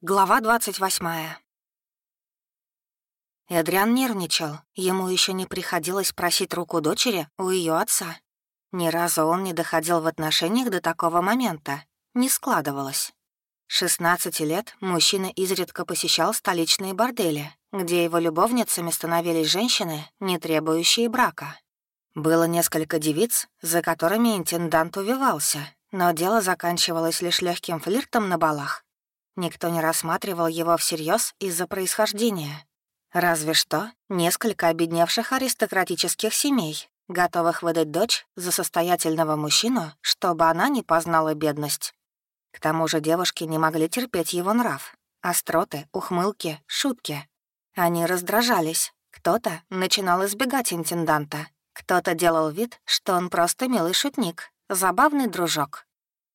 Глава 28. Эдриан нервничал. Ему еще не приходилось просить руку дочери у ее отца. Ни разу он не доходил в отношениях до такого момента. Не складывалось. 16 лет мужчина изредка посещал столичные бордели, где его любовницами становились женщины, не требующие брака. Было несколько девиц, за которыми интендант увивался, но дело заканчивалось лишь легким флиртом на балах Никто не рассматривал его всерьез из-за происхождения. Разве что несколько обедневших аристократических семей, готовых выдать дочь за состоятельного мужчину, чтобы она не познала бедность. К тому же девушки не могли терпеть его нрав. Остроты, ухмылки, шутки. Они раздражались. Кто-то начинал избегать интенданта. Кто-то делал вид, что он просто милый шутник, забавный дружок.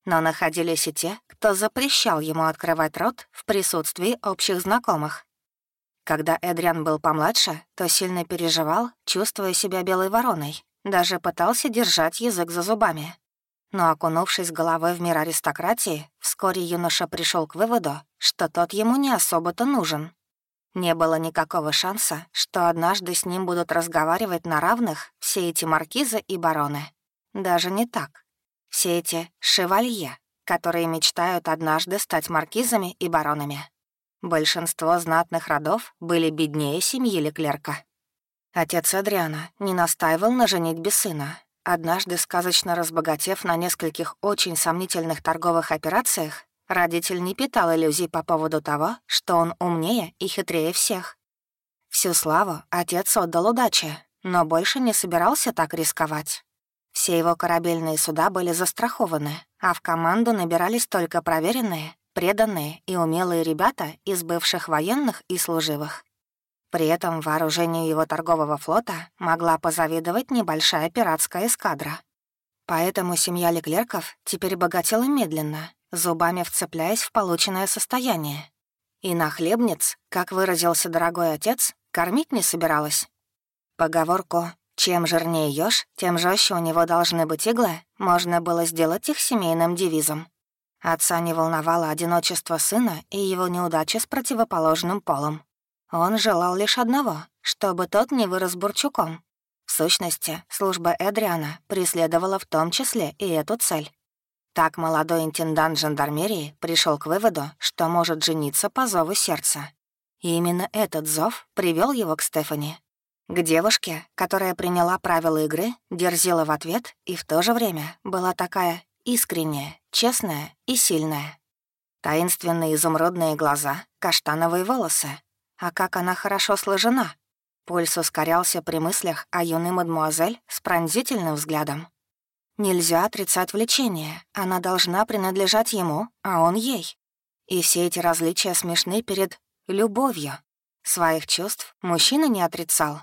Но находились и те, кто запрещал ему открывать рот в присутствии общих знакомых. Когда Эдриан был помладше, то сильно переживал, чувствуя себя белой вороной, даже пытался держать язык за зубами. Но окунувшись головой в мир аристократии, вскоре юноша пришел к выводу, что тот ему не особо-то нужен. Не было никакого шанса, что однажды с ним будут разговаривать на равных все эти маркизы и бароны. Даже не так. Все эти шевалье, которые мечтают однажды стать маркизами и баронами. Большинство знатных родов были беднее семьи Леклерка. Отец Адриана не настаивал на женитьбе сына. Однажды, сказочно разбогатев на нескольких очень сомнительных торговых операциях, родитель не питал иллюзий по поводу того, что он умнее и хитрее всех. Всю славу отец отдал удаче, но больше не собирался так рисковать. Все его корабельные суда были застрахованы, а в команду набирались только проверенные, преданные и умелые ребята из бывших военных и служивых. При этом вооружению его торгового флота могла позавидовать небольшая пиратская эскадра. Поэтому семья Леклерков теперь богатела медленно, зубами вцепляясь в полученное состояние. И на хлебниц, как выразился дорогой отец, кормить не собиралась. Поговорку чем жирнее ешь, тем жестче у него должны быть иглы, можно было сделать их семейным девизом. Отца не волновало одиночество сына и его неудачи с противоположным полом. Он желал лишь одного, чтобы тот не вырос бурчуком. В сущности, служба Эдриана преследовала в том числе и эту цель. Так молодой интендант жандармерии пришел к выводу, что может жениться по зову сердца. И именно этот зов привел его к Стефани. К девушке, которая приняла правила игры, дерзила в ответ и в то же время была такая искренняя, честная и сильная. Таинственные изумрудные глаза, каштановые волосы. А как она хорошо сложена. Пульс ускорялся при мыслях о юной мадмуазель с пронзительным взглядом. Нельзя отрицать влечение, она должна принадлежать ему, а он ей. И все эти различия смешны перед любовью. Своих чувств мужчина не отрицал,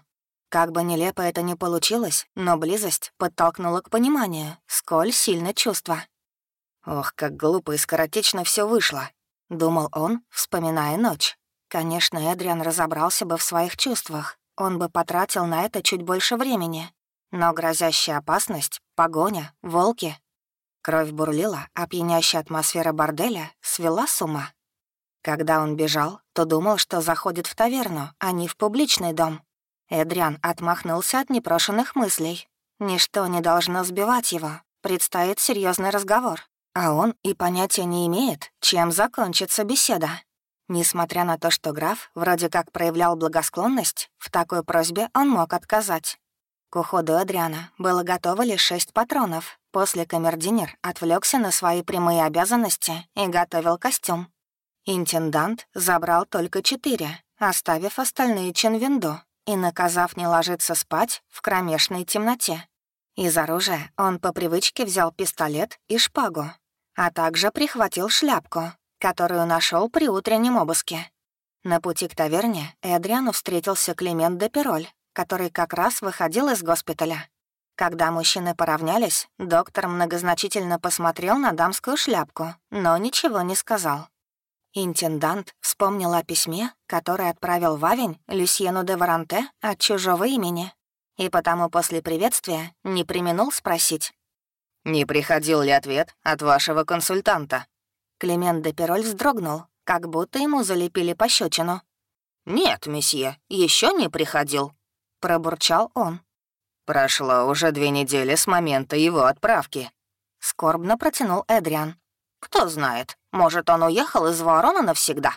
как бы нелепо это ни получилось, но близость подтолкнула к пониманию, сколь сильно чувство. «Ох, как глупо и скоротечно все вышло», — думал он, вспоминая ночь. Конечно, Эдриан разобрался бы в своих чувствах, он бы потратил на это чуть больше времени. Но грозящая опасность, погоня, волки. Кровь бурлила, а пьянящая атмосфера борделя свела с ума. Когда он бежал, то думал, что заходит в таверну, а не в публичный дом. Эдриан отмахнулся от непрошенных мыслей. Ничто не должно сбивать его. Предстоит серьезный разговор. А он и понятия не имеет, чем закончится беседа. Несмотря на то, что граф вроде как проявлял благосклонность, в такой просьбе он мог отказать. К уходу Адриана было готово лишь шесть патронов. После камердинер отвлекся на свои прямые обязанности и готовил костюм. Интендант забрал только четыре, оставив остальные Ченвинду, и наказав не ложиться спать в кромешной темноте. Из оружия он по привычке взял пистолет и шпагу, а также прихватил шляпку, которую нашел при утреннем обыске. На пути к таверне Эдриану встретился Климент де Пероль, который как раз выходил из госпиталя. Когда мужчины поравнялись, доктор многозначительно посмотрел на дамскую шляпку, но ничего не сказал. Интендант вспомнил о письме, которое отправил Вавень Люсьену де Варанте от чужого имени, и потому после приветствия не применул спросить. «Не приходил ли ответ от вашего консультанта?» Климент де Пероль вздрогнул, как будто ему залепили пощечину. «Нет, месье, еще не приходил», — пробурчал он. «Прошло уже две недели с момента его отправки», — скорбно протянул Эдриан. «Кто знает, может, он уехал из ворона навсегда?»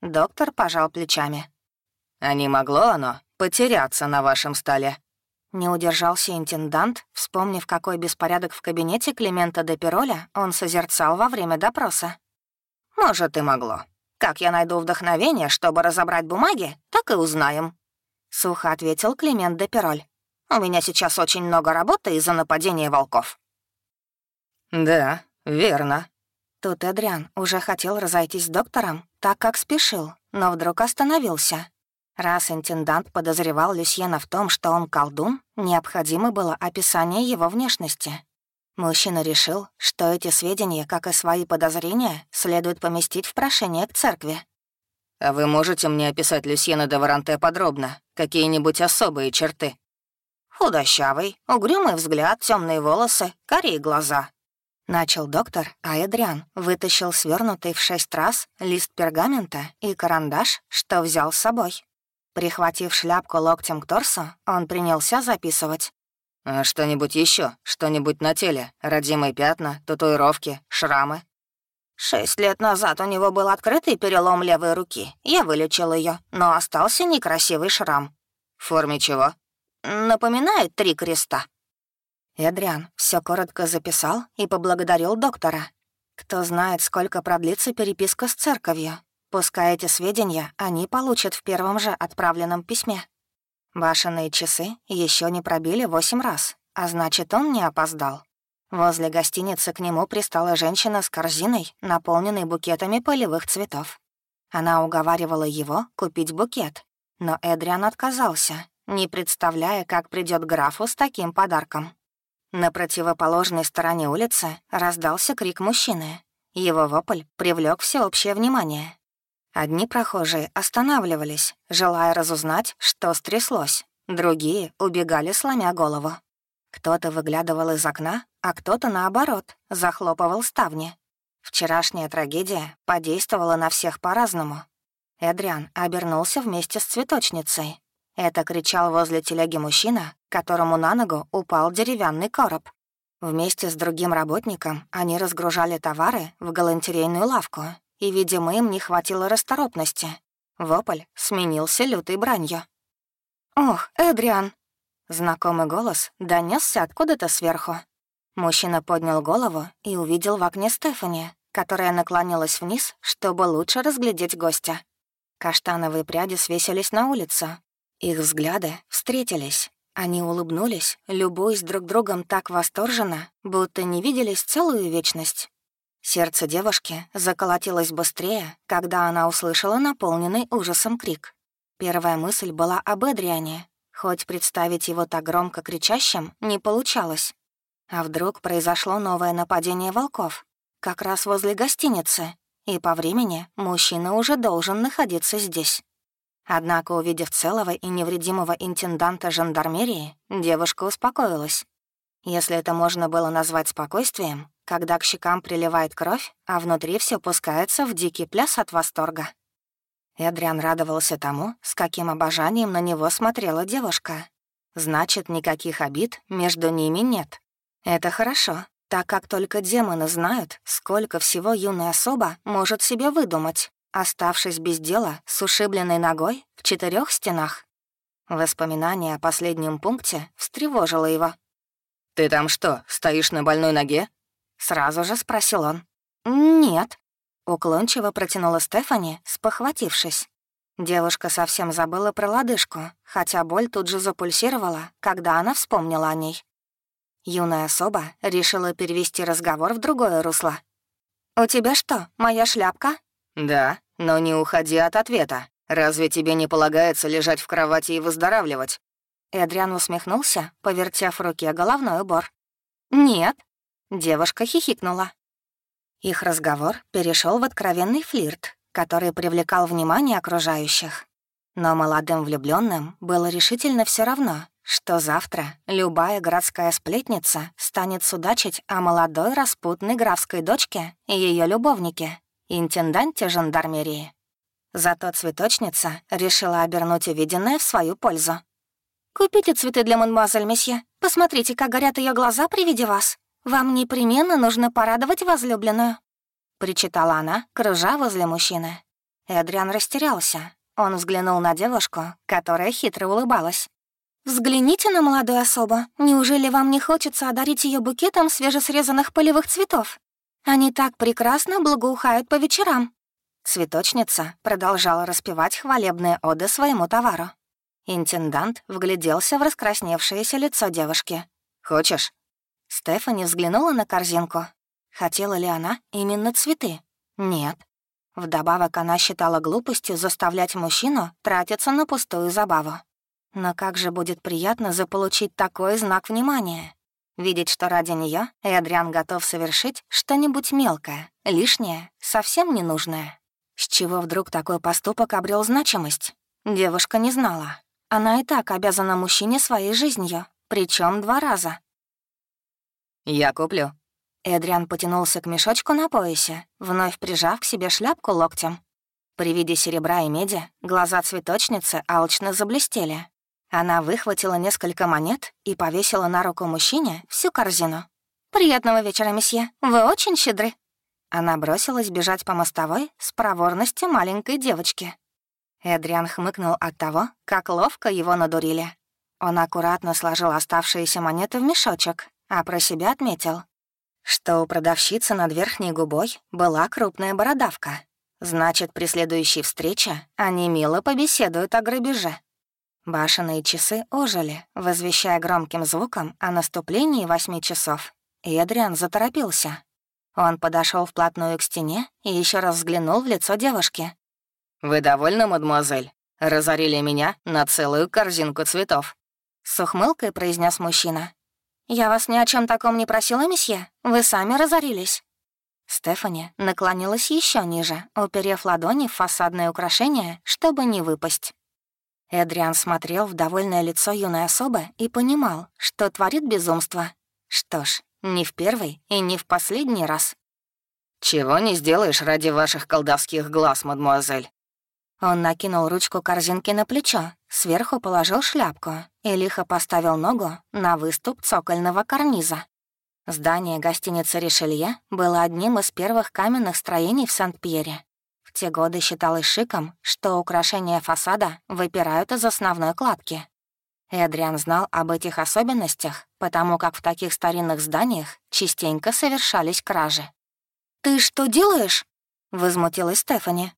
Доктор пожал плечами. «А не могло оно потеряться на вашем столе?» Не удержался интендант, вспомнив, какой беспорядок в кабинете Климента де Пироля он созерцал во время допроса. «Может, и могло. Как я найду вдохновение, чтобы разобрать бумаги, так и узнаем», — сухо ответил Климент де Пироль. «У меня сейчас очень много работы из-за нападения волков». «Да, верно». Тут Эдриан уже хотел разойтись с доктором, так как спешил, но вдруг остановился. Раз интендант подозревал Люсьена в том, что он колдун, необходимо было описание его внешности. Мужчина решил, что эти сведения, как и свои подозрения, следует поместить в прошение к церкви. «А вы можете мне описать Люсьена де Варанте подробно? Какие-нибудь особые черты?» «Худощавый, угрюмый взгляд, темные волосы, карие глаза». Начал доктор, а Эдриан вытащил свернутый в шесть раз лист пергамента и карандаш, что взял с собой. Прихватив шляпку локтем к торсу, он принялся записывать. А «Что-нибудь еще? Что-нибудь на теле? Родимые пятна, татуировки, шрамы?» Шесть лет назад у него был открытый перелом левой руки. Я вылечил ее, но остался некрасивый шрам. В форме чего? Напоминает три креста. Эдриан все коротко записал и поблагодарил доктора. Кто знает, сколько продлится переписка с церковью. Пускай эти сведения они получат в первом же отправленном письме. Башенные часы еще не пробили восемь раз, а значит, он не опоздал. Возле гостиницы к нему пристала женщина с корзиной, наполненной букетами полевых цветов. Она уговаривала его купить букет, но Эдриан отказался, не представляя, как придет графу с таким подарком. На противоположной стороне улицы раздался крик мужчины. Его вопль привлек всеобщее внимание. Одни прохожие останавливались, желая разузнать, что стряслось. Другие убегали, сломя голову. Кто-то выглядывал из окна, а кто-то, наоборот, захлопывал ставни. Вчерашняя трагедия подействовала на всех по-разному. Эдриан обернулся вместе с цветочницей. Это кричал возле телеги мужчина, которому на ногу упал деревянный короб. Вместе с другим работником они разгружали товары в галантерейную лавку и, видимо, им не хватило расторопности. Вопль сменился лютой бранью. «Ох, Эдриан!» Знакомый голос донесся откуда-то сверху. Мужчина поднял голову и увидел в окне Стефани, которая наклонилась вниз, чтобы лучше разглядеть гостя. Каштановые пряди свесились на улицу. Их взгляды встретились. Они улыбнулись, любуясь друг другом так восторженно, будто не виделись целую вечность. Сердце девушки заколотилось быстрее, когда она услышала наполненный ужасом крик. Первая мысль была об Эдриане, хоть представить его так громко кричащим не получалось. А вдруг произошло новое нападение волков, как раз возле гостиницы, и по времени мужчина уже должен находиться здесь. Однако, увидев целого и невредимого интенданта жандармерии, девушка успокоилась. Если это можно было назвать спокойствием, когда к щекам приливает кровь, а внутри все пускается в дикий пляс от восторга. Эдриан радовался тому, с каким обожанием на него смотрела девушка. Значит, никаких обид между ними нет. Это хорошо, так как только демоны знают, сколько всего юная особа может себе выдумать, оставшись без дела с ушибленной ногой в четырех стенах. Воспоминание о последнем пункте встревожило его. «Ты там что, стоишь на больной ноге?» Сразу же спросил он. «Нет», — уклончиво протянула Стефани, спохватившись. Девушка совсем забыла про лодыжку, хотя боль тут же запульсировала, когда она вспомнила о ней. Юная особа решила перевести разговор в другое русло. «У тебя что, моя шляпка?» «Да, но не уходи от ответа. Разве тебе не полагается лежать в кровати и выздоравливать?» Эдриан усмехнулся, повертев в руке головной убор. «Нет», Девушка хихикнула. Их разговор перешел в откровенный флирт, который привлекал внимание окружающих. Но молодым влюбленным было решительно все равно, что завтра любая городская сплетница станет судачить о молодой распутной графской дочке и ее любовнике. Интенданте жандармерии. Зато цветочница решила обернуть увиденное в свою пользу. «Купите цветы для мадемуазель, месье. Посмотрите, как горят ее глаза при виде вас. Вам непременно нужно порадовать возлюбленную», — причитала она, кружа возле мужчины. Эдриан растерялся. Он взглянул на девушку, которая хитро улыбалась. «Взгляните на молодую особу. Неужели вам не хочется одарить ее букетом свежесрезанных полевых цветов? Они так прекрасно благоухают по вечерам». Цветочница продолжала распевать хвалебные оды своему товару. Интендант вгляделся в раскрасневшееся лицо девушки. «Хочешь?» Стефани взглянула на корзинку. Хотела ли она именно цветы? Нет. Вдобавок она считала глупостью заставлять мужчину тратиться на пустую забаву. Но как же будет приятно заполучить такой знак внимания? Видеть, что ради нее Эдриан готов совершить что-нибудь мелкое, лишнее, совсем ненужное. С чего вдруг такой поступок обрел значимость? Девушка не знала. Она и так обязана мужчине своей жизнью, причем два раза. «Я куплю». Эдриан потянулся к мешочку на поясе, вновь прижав к себе шляпку локтем. При виде серебра и меди глаза цветочницы алчно заблестели. Она выхватила несколько монет и повесила на руку мужчине всю корзину. «Приятного вечера, месье. Вы очень щедры». Она бросилась бежать по мостовой с проворностью маленькой девочки. Эдриан хмыкнул от того, как ловко его надурили. Он аккуратно сложил оставшиеся монеты в мешочек а про себя отметил, что у продавщицы над верхней губой была крупная бородавка. Значит, при следующей встрече они мило побеседуют о грабеже. Башенные часы ожили, возвещая громким звуком о наступлении восьми часов. И Эдриан заторопился. Он подошел вплотную к стене и еще раз взглянул в лицо девушки. «Вы довольны, мадемуазель? Разорили меня на целую корзинку цветов». С ухмылкой произнес мужчина. «Я вас ни о чем таком не просила, месье. Вы сами разорились». Стефани наклонилась еще ниже, уперев ладони в фасадное украшение, чтобы не выпасть. Эдриан смотрел в довольное лицо юной особы и понимал, что творит безумство. Что ж, не в первый и не в последний раз. «Чего не сделаешь ради ваших колдовских глаз, мадмуазель?» Он накинул ручку корзинки на плечо, сверху положил шляпку и лихо поставил ногу на выступ цокольного карниза. Здание гостиницы «Ришелье» было одним из первых каменных строений в Сант-Пьере. Те годы считалось шиком, что украшения фасада выпирают из основной кладки. Эдриан знал об этих особенностях, потому как в таких старинных зданиях частенько совершались кражи. «Ты что делаешь?» — возмутилась Стефани.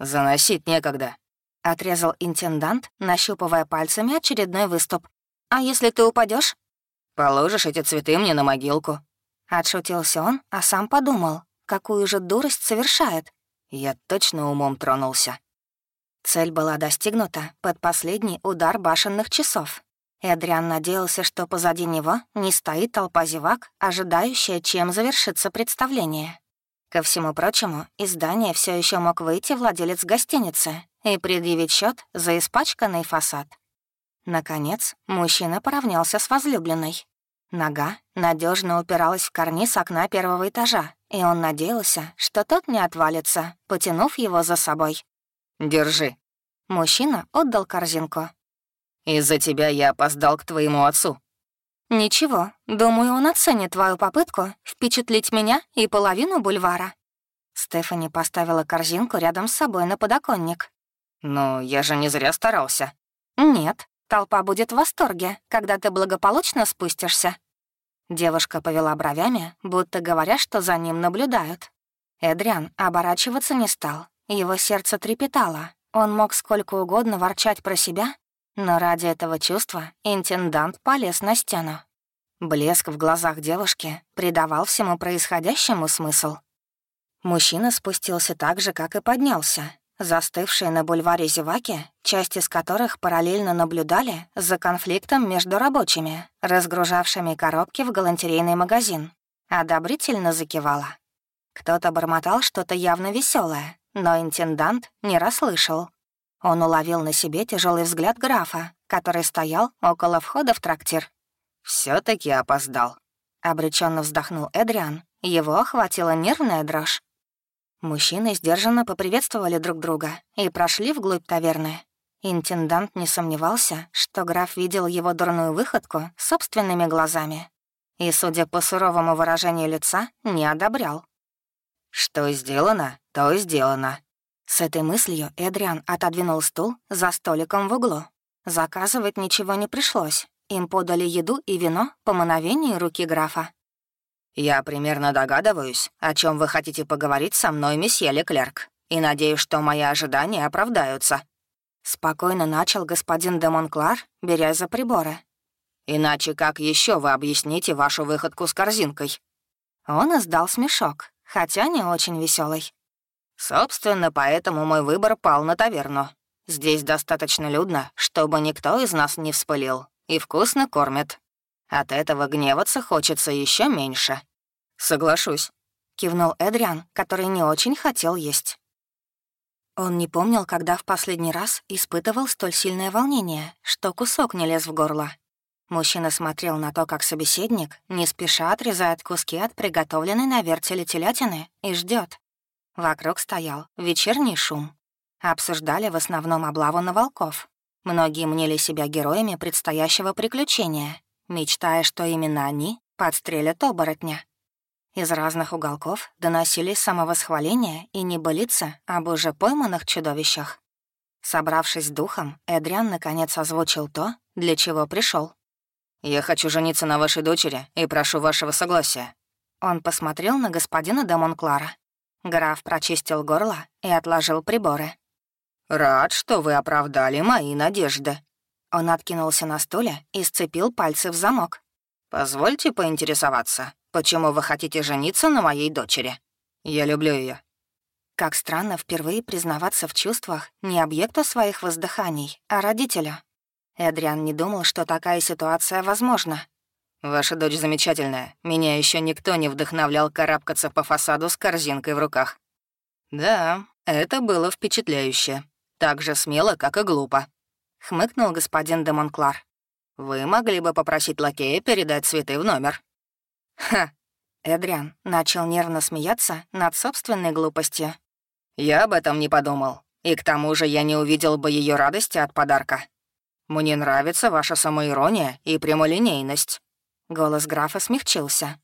«Заносить некогда», — отрезал интендант, нащупывая пальцами очередной выступ. «А если ты упадешь? «Положишь эти цветы мне на могилку». Отшутился он, а сам подумал, какую же дурость совершает. Я точно умом тронулся. Цель была достигнута под последний удар башенных часов. Эдриан надеялся, что позади него не стоит толпа зевак, ожидающая, чем завершится представление. Ко всему прочему, из здания все еще мог выйти владелец гостиницы и предъявить счет за испачканный фасад. Наконец, мужчина поравнялся с возлюбленной. Нога надежно упиралась в карниз окна первого этажа, и он надеялся, что тот не отвалится, потянув его за собой. «Держи». Мужчина отдал корзинку. «Из-за тебя я опоздал к твоему отцу». «Ничего, думаю, он оценит твою попытку впечатлить меня и половину бульвара». Стефани поставила корзинку рядом с собой на подоконник. «Но я же не зря старался». «Нет, толпа будет в восторге, когда ты благополучно спустишься». Девушка повела бровями, будто говоря, что за ним наблюдают. Эдриан оборачиваться не стал. Его сердце трепетало. Он мог сколько угодно ворчать про себя, но ради этого чувства интендант полез на стену. Блеск в глазах девушки придавал всему происходящему смысл. Мужчина спустился так же, как и поднялся, застывшие на бульваре зеваки, часть из которых параллельно наблюдали за конфликтом между рабочими, разгружавшими коробки в галантерейный магазин. Одобрительно закивала. Кто-то бормотал что-то явно веселое, но интендант не расслышал. Он уловил на себе тяжелый взгляд графа, который стоял около входа в трактир. все таки опоздал», — обреченно вздохнул Эдриан. Его охватила нервная дрожь. Мужчины сдержанно поприветствовали друг друга и прошли вглубь таверны. Интендант не сомневался, что граф видел его дурную выходку собственными глазами. И, судя по суровому выражению лица, не одобрял. «Что сделано, то сделано». С этой мыслью Эдриан отодвинул стул за столиком в углу. Заказывать ничего не пришлось. Им подали еду и вино по мановению руки графа. «Я примерно догадываюсь, о чем вы хотите поговорить со мной, месье Леклерк, и надеюсь, что мои ожидания оправдаются». Спокойно начал господин де Монклар, беря за приборы. «Иначе как еще вы объясните вашу выходку с корзинкой?» Он издал смешок, хотя не очень веселый. «Собственно, поэтому мой выбор пал на таверну. Здесь достаточно людно, чтобы никто из нас не вспылил, и вкусно кормят. От этого гневаться хочется еще меньше». «Соглашусь», — кивнул Эдриан, который не очень хотел есть. Он не помнил, когда в последний раз испытывал столь сильное волнение, что кусок не лез в горло. Мужчина смотрел на то, как собеседник не спеша отрезает куски от приготовленной на вертеле телятины и ждет. Вокруг стоял вечерний шум. Обсуждали в основном облаву на волков. Многие мнили себя героями предстоящего приключения, мечтая, что именно они подстрелят оборотня. Из разных уголков доносились самовосхваления и небылицы об уже пойманных чудовищах. Собравшись с духом, Эдриан наконец озвучил то, для чего пришел. «Я хочу жениться на вашей дочери и прошу вашего согласия». Он посмотрел на господина де Монклара. Граф прочистил горло и отложил приборы. «Рад, что вы оправдали мои надежды». Он откинулся на стуле и сцепил пальцы в замок. «Позвольте поинтересоваться, Почему вы хотите жениться на моей дочери? Я люблю ее. Как странно впервые признаваться в чувствах не объекту своих воздыханий, а родителю. Эдриан не думал, что такая ситуация возможна. «Ваша дочь замечательная. Меня еще никто не вдохновлял карабкаться по фасаду с корзинкой в руках». «Да, это было впечатляюще. Так же смело, как и глупо», — хмыкнул господин де Монклар. «Вы могли бы попросить лакея передать цветы в номер». «Ха!» Эдриан начал нервно смеяться над собственной глупостью. «Я об этом не подумал. И к тому же я не увидел бы ее радости от подарка. Мне нравится ваша самоирония и прямолинейность». Голос графа смягчился.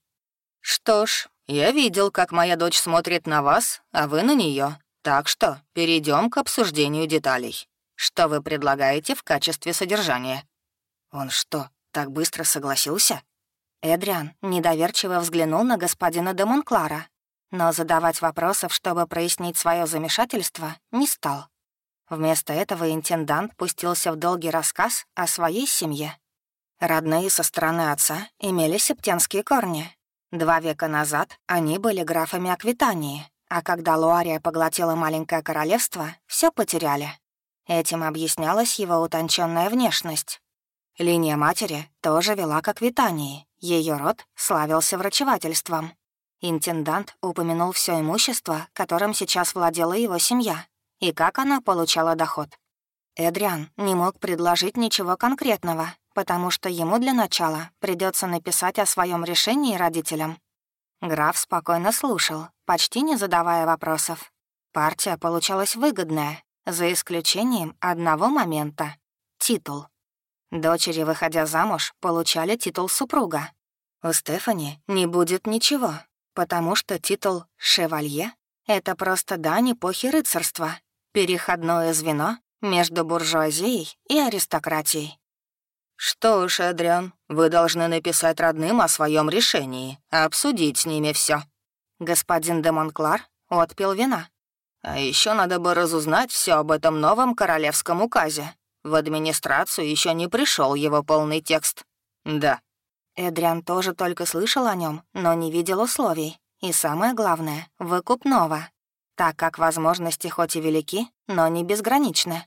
«Что ж, я видел, как моя дочь смотрит на вас, а вы на нее. Так что перейдем к обсуждению деталей. Что вы предлагаете в качестве содержания?» «Он что, так быстро согласился?» Эдриан недоверчиво взглянул на господина де Монклара, но задавать вопросов, чтобы прояснить свое замешательство, не стал. Вместо этого интендант пустился в долгий рассказ о своей семье. Родные со стороны отца имели септенские корни. Два века назад они были графами Аквитании, а когда Луария поглотила маленькое королевство, все потеряли. Этим объяснялась его утонченная внешность. Линия матери тоже вела к Аквитании, ее род славился врачевательством. Интендант упомянул все имущество, которым сейчас владела его семья, и как она получала доход. Эдриан не мог предложить ничего конкретного, потому что ему для начала придется написать о своем решении родителям. Граф спокойно слушал, почти не задавая вопросов. Партия получалась выгодная, за исключением одного момента — титул. Дочери, выходя замуж, получали титул супруга. У Стефани не будет ничего, потому что титул «шевалье» — это просто дань эпохи рыцарства, переходное звено между буржуазией и аристократией. «Что ж, Адриан, вы должны написать родным о своем решении, обсудить с ними все. Господин де Монклар отпил вина. «А еще надо бы разузнать все об этом новом королевском указе. В администрацию еще не пришел его полный текст. Да. Эдриан тоже только слышал о нем, но не видел условий. И самое главное — выкупного, так как возможности хоть и велики, но не безграничны.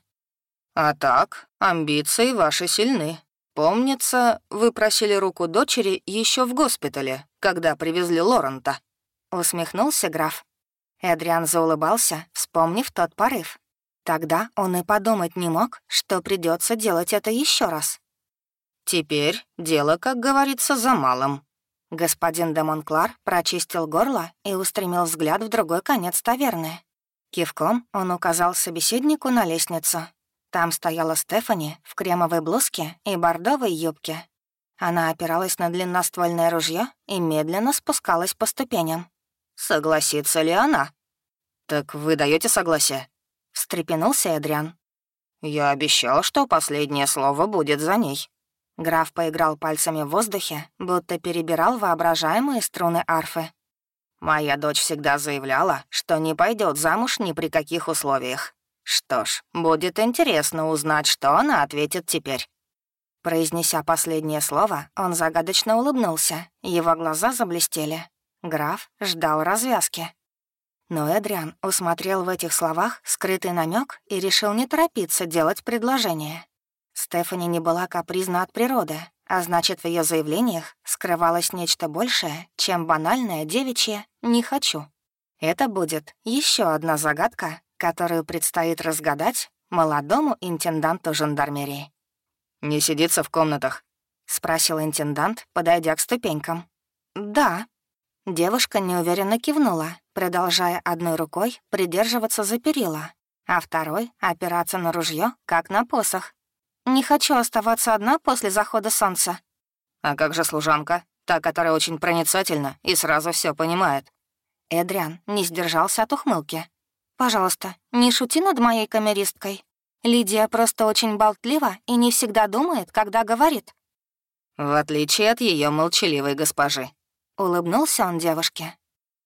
А так, амбиции ваши сильны. Помнится, вы просили руку дочери еще в госпитале, когда привезли Лорента. Усмехнулся граф. Эдриан заулыбался, вспомнив тот порыв. Тогда он и подумать не мог, что придется делать это еще раз. «Теперь дело, как говорится, за малым». Господин де Монклар прочистил горло и устремил взгляд в другой конец таверны. Кивком он указал собеседнику на лестницу. Там стояла Стефани в кремовой блузке и бордовой юбке. Она опиралась на длинноствольное ружье и медленно спускалась по ступеням. «Согласится ли она?» «Так вы даете согласие?» — встрепенулся Эдриан. «Я обещал, что последнее слово будет за ней». Граф поиграл пальцами в воздухе, будто перебирал воображаемые струны арфы. «Моя дочь всегда заявляла, что не пойдет замуж ни при каких условиях. Что ж, будет интересно узнать, что она ответит теперь». Произнеся последнее слово, он загадочно улыбнулся, его глаза заблестели. Граф ждал развязки. Но Эдриан усмотрел в этих словах скрытый намек и решил не торопиться делать предложение. Стефани не была капризна от природы, а значит, в ее заявлениях скрывалось нечто большее, чем банальное девичье «не хочу». Это будет еще одна загадка, которую предстоит разгадать молодому интенданту жандармерии. «Не сидится в комнатах?» — спросил интендант, подойдя к ступенькам. «Да». Девушка неуверенно кивнула, продолжая одной рукой придерживаться за перила, а второй — опираться на ружье, как на посох. «Не хочу оставаться одна после захода солнца». «А как же служанка? Та, которая очень проницательна и сразу все понимает». Эдриан не сдержался от ухмылки. «Пожалуйста, не шути над моей камеристкой. Лидия просто очень болтлива и не всегда думает, когда говорит». «В отличие от ее молчаливой госпожи», — улыбнулся он девушке.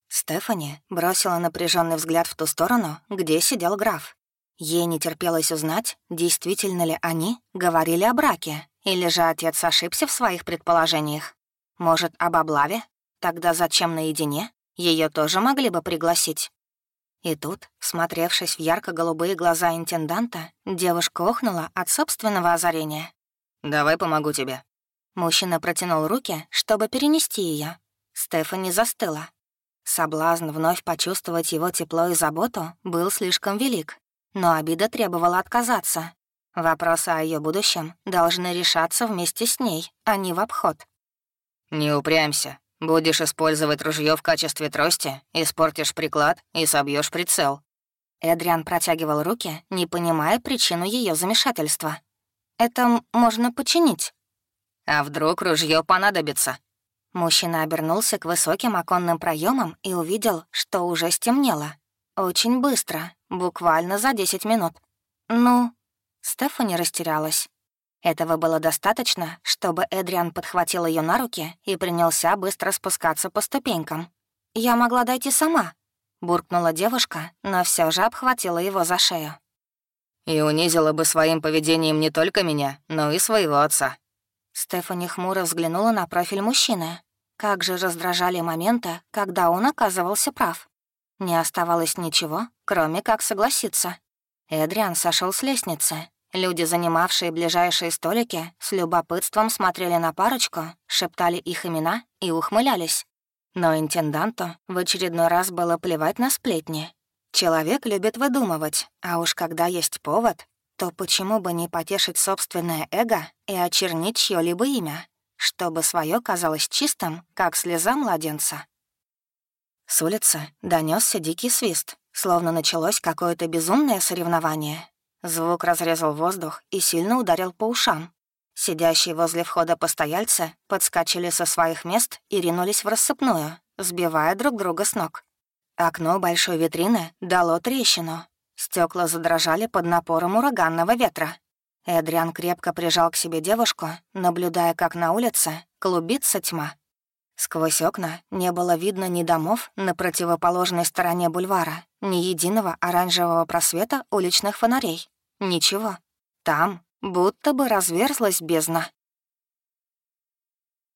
Стефани бросила напряженный взгляд в ту сторону, где сидел граф. Ей не терпелось узнать, действительно ли они говорили о браке, или же отец ошибся в своих предположениях. Может, об облаве? Тогда зачем наедине? Ее тоже могли бы пригласить. И тут, смотревшись в ярко-голубые глаза интенданта, девушка охнула от собственного озарения. «Давай помогу тебе». Мужчина протянул руки, чтобы перенести ее. Стефани застыла. Соблазн вновь почувствовать его тепло и заботу был слишком велик, но обида требовала отказаться. Вопросы о ее будущем должны решаться вместе с ней, а не в обход. «Не упрямься. Будешь использовать ружье в качестве трости, испортишь приклад и собьешь прицел». Эдриан протягивал руки, не понимая причину ее замешательства. «Это можно починить». «А вдруг ружье понадобится?» Мужчина обернулся к высоким оконным проемам и увидел, что уже стемнело. Очень быстро, буквально за 10 минут. Ну, Стефани растерялась. Этого было достаточно, чтобы Эдриан подхватил ее на руки и принялся быстро спускаться по ступенькам. «Я могла дойти сама», — буркнула девушка, но все же обхватила его за шею. «И унизила бы своим поведением не только меня, но и своего отца». Стефани хмуро взглянула на профиль мужчины. Как же раздражали моменты, когда он оказывался прав. Не оставалось ничего, кроме как согласиться. Эдриан сошел с лестницы. Люди, занимавшие ближайшие столики, с любопытством смотрели на парочку, шептали их имена и ухмылялись. Но интенданту в очередной раз было плевать на сплетни. Человек любит выдумывать, а уж когда есть повод, то почему бы не потешить собственное эго и очернить чьё-либо имя, чтобы свое казалось чистым, как слеза младенца? С улицы донесся дикий свист, словно началось какое-то безумное соревнование. Звук разрезал воздух и сильно ударил по ушам. Сидящие возле входа постояльцы подскочили со своих мест и ринулись в рассыпную, сбивая друг друга с ног. Окно большой витрины дало трещину. Стекла задрожали под напором ураганного ветра. Эдриан крепко прижал к себе девушку, наблюдая, как на улице клубится тьма. Сквозь окна не было видно ни домов на противоположной стороне бульвара, ни единого оранжевого просвета уличных фонарей. Ничего. Там будто бы разверзлась бездна.